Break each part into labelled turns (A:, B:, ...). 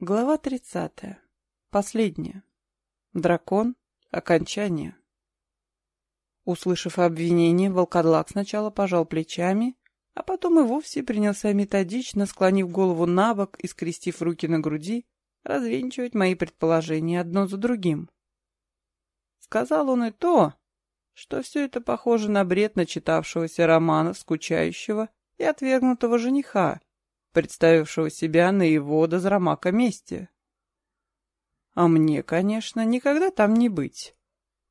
A: Глава тридцатая. Последняя. Дракон. Окончание. Услышав обвинение, волкодлак сначала пожал плечами, а потом и вовсе принялся методично, склонив голову на бок и скрестив руки на груди, развенчивать мои предположения одно за другим. Сказал он и то, что все это похоже на бред начитавшегося романа, скучающего и отвергнутого жениха, представившего себя на его до зрамака месте. А мне, конечно, никогда там не быть.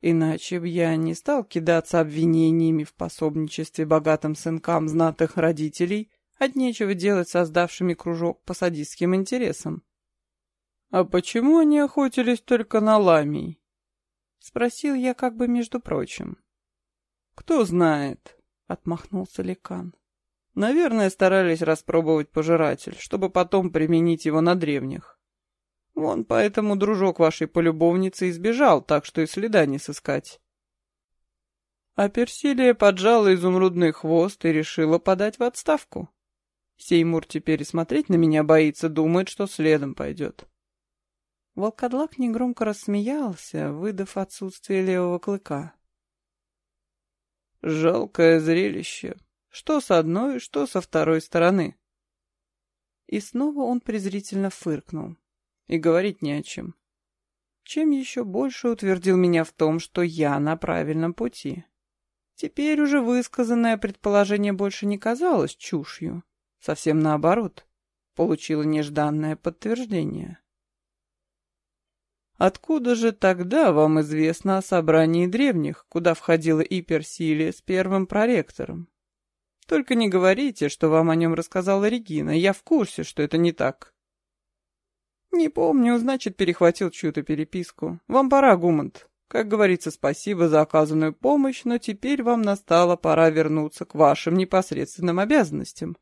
A: Иначе б я не стал кидаться обвинениями в пособничестве богатым сынкам знатых родителей, от нечего делать создавшими кружок по садистским интересам. «А почему они охотились только на ламий?» — спросил я как бы между прочим. «Кто знает», — отмахнулся Лекан. Наверное, старались распробовать пожиратель, чтобы потом применить его на древних. Вон поэтому дружок вашей полюбовницы избежал, так что и следа не сыскать. А Персилия поджала изумрудный хвост и решила подать в отставку. Сеймур теперь смотреть на меня боится, думает, что следом пойдет. Волкодлак негромко рассмеялся, выдав отсутствие левого клыка. «Жалкое зрелище», что с одной, что со второй стороны. И снова он презрительно фыркнул. И говорить не о чем. Чем еще больше утвердил меня в том, что я на правильном пути. Теперь уже высказанное предположение больше не казалось чушью. Совсем наоборот. Получило нежданное подтверждение. Откуда же тогда вам известно о собрании древних, куда входила и с первым проректором? Только не говорите, что вам о нем рассказала Регина. Я в курсе, что это не так. Не помню, значит, перехватил чью-то переписку. Вам пора, Гумант. Как говорится, спасибо за оказанную помощь, но теперь вам настала пора вернуться к вашим непосредственным обязанностям.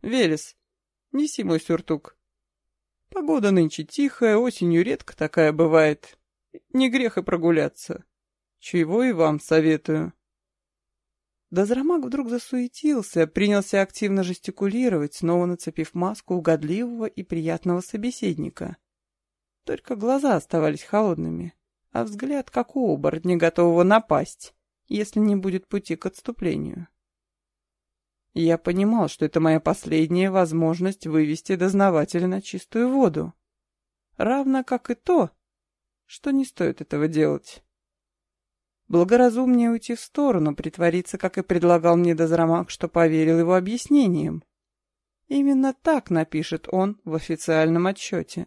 A: Велес, неси мой сюртук. Погода нынче тихая, осенью редко такая бывает. Не грех и прогуляться. Чего и вам советую. Дозрамак вдруг засуетился, принялся активно жестикулировать, снова нацепив маску угодливого и приятного собеседника. Только глаза оставались холодными, а взгляд как у оборотня, готового напасть, если не будет пути к отступлению. Я понимал, что это моя последняя возможность вывести дознавателя на чистую воду. Равно как и то, что не стоит этого делать. Благоразумнее уйти в сторону, притвориться, как и предлагал мне Дозрамак, что поверил его объяснениям. Именно так напишет он в официальном отчете.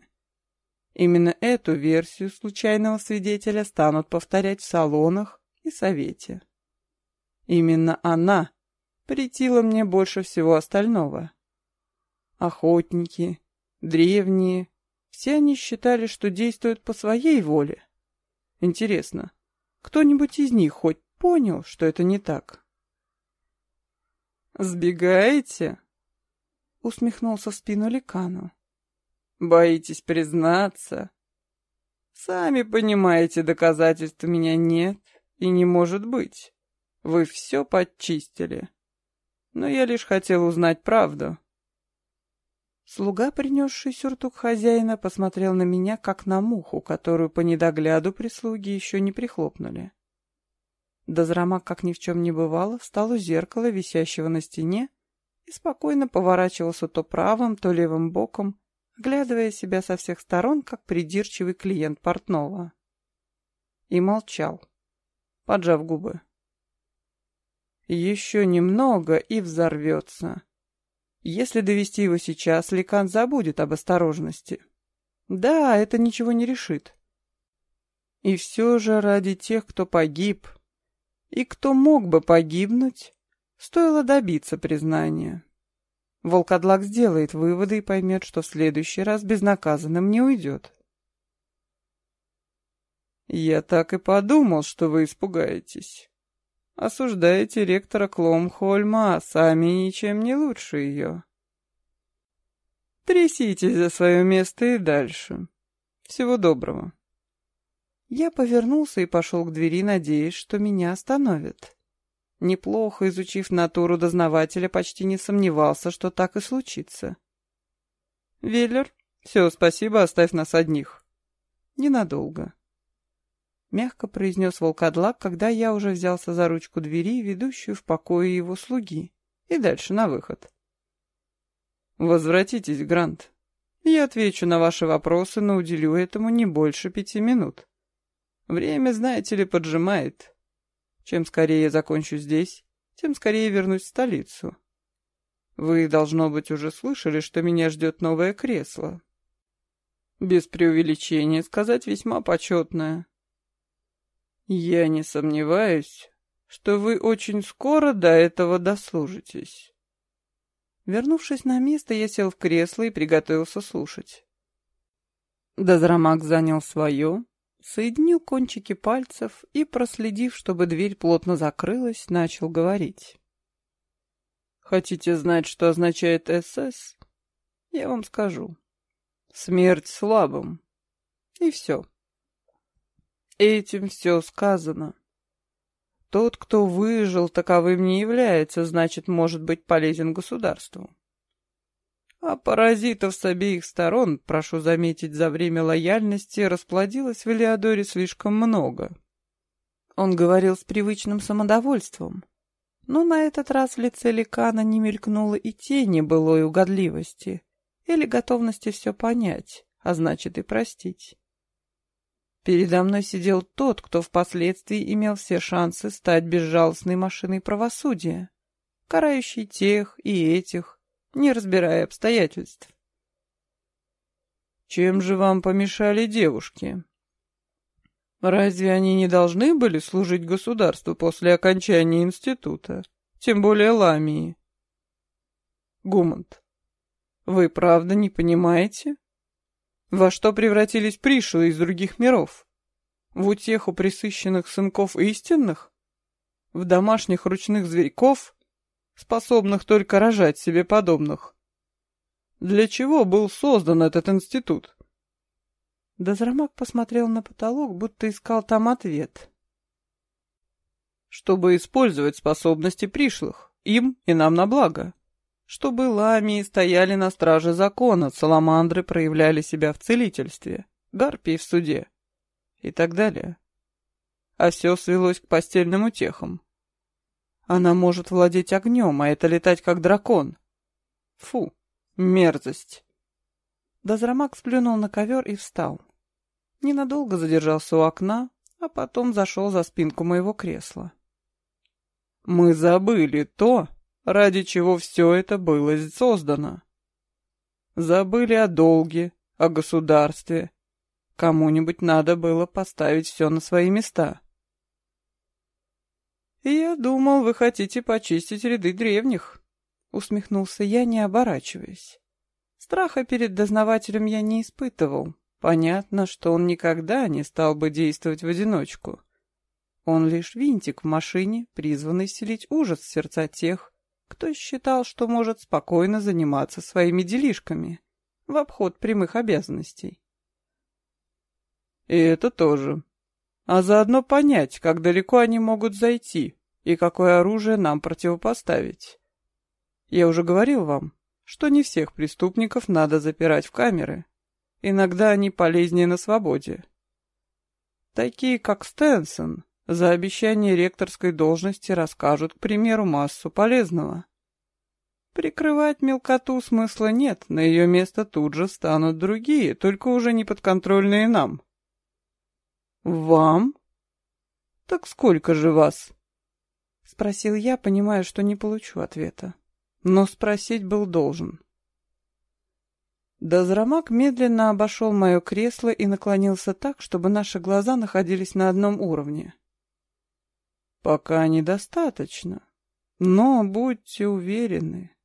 A: Именно эту версию случайного свидетеля станут повторять в салонах и совете. Именно она претила мне больше всего остального. Охотники, древние, все они считали, что действуют по своей воле. Интересно, кто-нибудь из них хоть понял, что это не так? «Сбегаете?» — усмехнулся в спину Ликану. «Боитесь признаться? Сами понимаете, доказательств у меня нет и не может быть. Вы все подчистили. Но я лишь хотел узнать правду». Слуга, принесший сюртук хозяина, посмотрел на меня, как на муху, которую по недогляду прислуги еще не прихлопнули. Дозрамак, как ни в чем не бывало, встал у зеркала, висящего на стене, и спокойно поворачивался то правым, то левым боком, оглядывая себя со всех сторон, как придирчивый клиент портного. И молчал, поджав губы. «Еще немного и взорвется», если довести его сейчас, Ликан забудет об осторожности. Да, это ничего не решит. И все же ради тех, кто погиб, и кто мог бы погибнуть, стоило добиться признания. Волкодлак сделает выводы и поймет, что в следующий раз безнаказанным не уйдет. «Я так и подумал, что вы испугаетесь», Осуждаете ректора Кломхольма, а сами ничем не лучше ее. Тряситесь за свое место и дальше. Всего доброго. Я повернулся и пошел к двери, надеясь, что меня остановят. Неплохо изучив натуру дознавателя, почти не сомневался, что так и случится. «Веллер, Все, спасибо, оставь нас одних. Ненадолго. Мягко произнес волкодлак, когда я уже взялся за ручку двери, ведущую в покое его слуги, и дальше на выход. Возвратитесь, Грант. Я отвечу на ваши вопросы, но уделю этому не больше пяти минут. Время, знаете ли, поджимает. Чем скорее я закончу здесь, тем скорее вернусь в столицу. Вы, должно быть, уже слышали, что меня ждет новое кресло. Без преувеличения сказать весьма почетное. Я не сомневаюсь, что вы очень скоро до этого дослужитесь. Вернувшись на место, я сел в кресло и приготовился слушать. Дозрамак занял свое, соединил кончики пальцев и, проследив, чтобы дверь плотно закрылась, начал говорить. «Хотите знать, что означает СС? Я вам скажу. Смерть слабым. И все. Этим все сказано. Тот, кто выжил, таковым не является, значит, может быть полезен государству. А паразитов с обеих сторон, прошу заметить, за время лояльности расплодилось в Элеодоре слишком много. Он говорил с привычным самодовольством, но на этот раз в лице Ликана не мелькнуло и тени былой угодливости или готовности все понять, а значит и простить. Передо мной сидел тот, кто впоследствии имел все шансы стать безжалостной машиной правосудия, карающей тех и этих, не разбирая обстоятельств. Чем же вам помешали девушки? Разве они не должны были служить государству после окончания института, тем более Ламии? Гумант, вы правда не понимаете? Во что превратились пришлые из других миров? В утеху присыщенных сынков истинных? В домашних ручных зверьков? способных только рожать себе подобных. Для чего был создан этот институт? Дозрамак посмотрел на потолок, будто искал там ответ. Чтобы использовать способности пришлых, им и нам на благо. Чтобы ламии стояли на страже закона, саламандры проявляли себя в целительстве, гарпии в суде и так далее. А все свелось к постельным утехам. Она может владеть огнем, а это летать как дракон. Фу, мерзость. Дозрамак сплюнул на ковер и встал. Ненадолго задержался у окна, а потом зашел за спинку моего кресла. Мы забыли то, ради чего все это было создано. Забыли о долге, о государстве. Кому-нибудь надо было поставить все на свои места. «Я думал, вы хотите почистить ряды древних», — усмехнулся я, не оборачиваясь. Страха перед дознавателем я не испытывал. Понятно, что он никогда не стал бы действовать в одиночку. Он лишь винтик в машине, призванный селить ужас в сердца тех, кто считал, что может спокойно заниматься своими делишками в обход прямых обязанностей. И это тоже, а заодно понять, как далеко они могут зайти и какое оружие нам противопоставить. Я уже говорил вам, что не всех преступников надо запирать в камеры. Иногда они полезнее на свободе. Такие, как Стэнсон, за обещание ректорской должности расскажут, к примеру, массу полезного. Прикрывать мелкоту смысла нет, на ее место тут же станут другие, только уже не подконтрольные нам. «Вам? Так сколько же вас?» Спросил я, понимая, что не получу ответа. Но спросить был должен. Дозрамак медленно обошел мое кресло и наклонился так, чтобы наши глаза находились на одном уровне. «Пока недостаточно, но будьте уверены,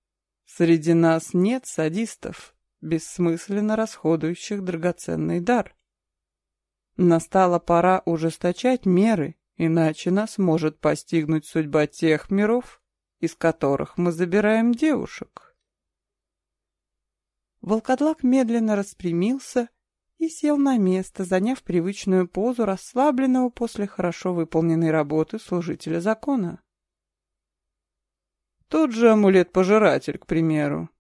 A: среди нас нет садистов, бессмысленно расходующих драгоценный дар. Настала пора ужесточать меры, иначе нас может постигнуть судьба тех миров, из которых мы забираем девушек. Волкодлак медленно распрямился и сел на место, заняв привычную позу расслабленного после хорошо выполненной работы служителя закона. Тот же амулет-пожиратель, к примеру.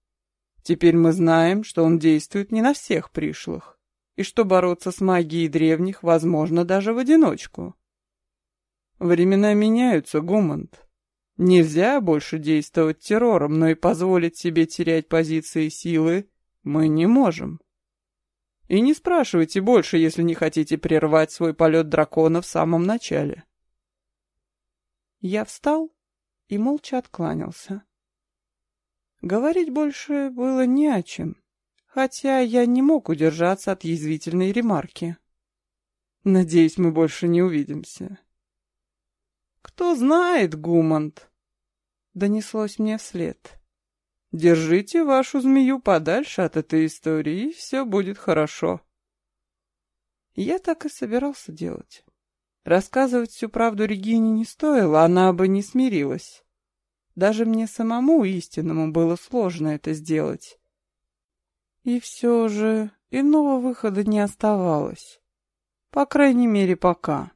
A: Теперь мы знаем, что он действует не на всех пришлых, и что бороться с магией древних возможно даже в одиночку. Времена меняются, Гумант. Нельзя больше действовать террором, но и позволить себе терять позиции силы мы не можем. И не спрашивайте больше, если не хотите прервать свой полет дракона в самом начале. Я встал и молча откланялся. Говорить больше было не о чем, хотя я не мог удержаться от язвительной ремарки. Надеюсь, мы больше не увидимся. «Кто знает, Гумант?» — донеслось мне вслед. Держите вашу змею подальше от этой истории, и все будет хорошо. Я так и собирался делать. Рассказывать всю правду Регине не стоило, она бы не смирилась. Даже мне самому истинному было сложно это сделать. И все же иного выхода не оставалось. По крайней мере, пока.